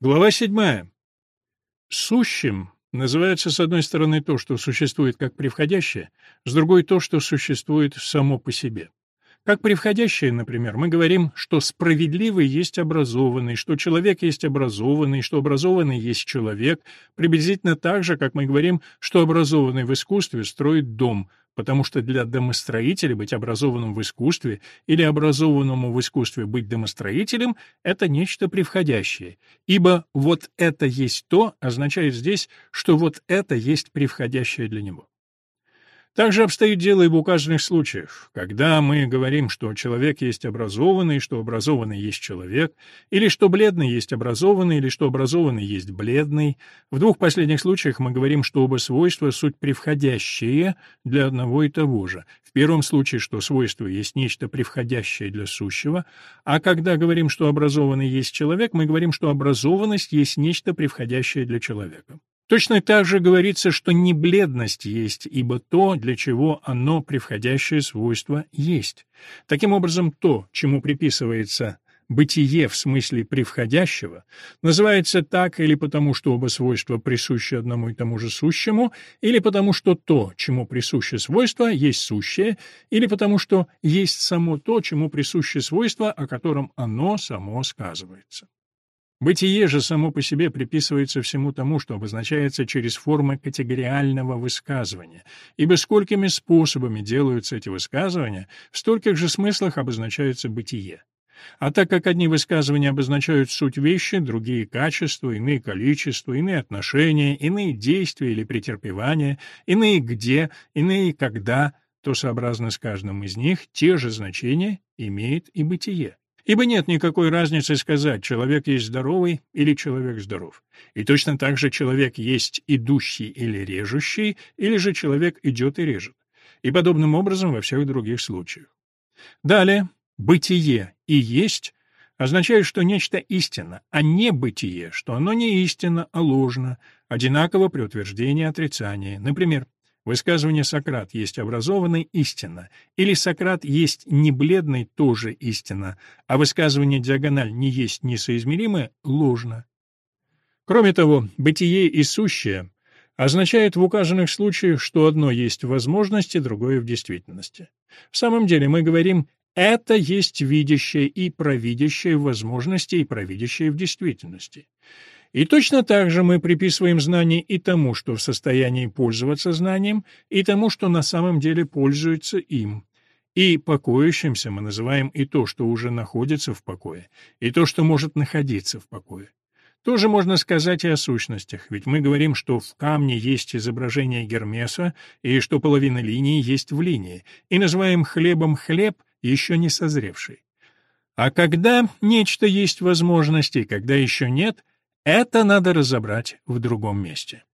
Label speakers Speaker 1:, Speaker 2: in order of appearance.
Speaker 1: Глава 7. Сущим называется с одной стороны то, что существует как превходящее, с другой то, что существует само по себе. Как превходящее, например, мы говорим, что справедливый есть образованный, что человек есть образованный, что образованный есть человек, приблизительно так же, как мы говорим, что образованный в искусстве строит дом, потому что для домостроителя быть образованным в искусстве или образованному в искусстве быть домостроителем — это нечто превходящее, ибо «вот это есть то» означает здесь, что вот это есть превходящее для него. Так же обстоит дело и в указанных случаях. Когда мы говорим, что человек есть образованный, что образованный есть человек, или что бледный есть образованный, или что образованный есть бледный, в двух последних случаях мы говорим, что оба свойства — суть превходящие для одного и того же. В первом случае, что свойство есть нечто превходящее для сущего, а когда говорим, что образованный есть человек, мы говорим, что образованность есть нечто превходящее для человека. Точно так же говорится, что не бледность есть, ибо то, для чего оно превходящее свойство есть. Таким образом, то, чему приписывается бытие в смысле превходящего, называется так или потому, что оба свойства присущи одному и тому же сущему, или потому, что то, чему присуще свойство, есть сущее, или потому, что есть само то, чему присуще свойство, о котором оно само сказывается. Бытие же само по себе приписывается всему тому, что обозначается через формы категориального высказывания, ибо сколькими способами делаются эти высказывания, в стольких же смыслах обозначается бытие. А так как одни высказывания обозначают суть вещи, другие — качества, иные — количество, иные — отношения, иные — действия или претерпевания, иные — где, иные — когда, то сообразно с каждым из них те же значения имеет и бытие. Ибо нет никакой разницы сказать, человек есть здоровый или человек здоров. И точно так же человек есть идущий или режущий, или же человек идет и режет. И подобным образом во всех других случаях. Далее, бытие и есть означает, что нечто истинно, а не бытие, что оно не истинно, а ложно, одинаково при утверждении и отрицании. Например, Высказывание «Сократ есть образованный» — истина, или «Сократ есть не бледный» — тоже истина, а высказывание «диагональ не есть несоизмеримое» — ложно. Кроме того, бытие и сущее означает в указанных случаях, что одно есть в возможности, другое в действительности. В самом деле мы говорим «это есть видящее и провидящее в возможности и провидящее в действительности». И точно так же мы приписываем знание и тому, что в состоянии пользоваться знанием, и тому, что на самом деле пользуется им. И покоящимся мы называем и то, что уже находится в покое, и то, что может находиться в покое. Тоже можно сказать и о сущностях, ведь мы говорим, что в камне есть изображение Гермеса, и что половина линии есть в линии, и называем хлебом хлеб, еще не созревший. А когда нечто есть возможности, когда еще нет — это надо разобрать в другом месте.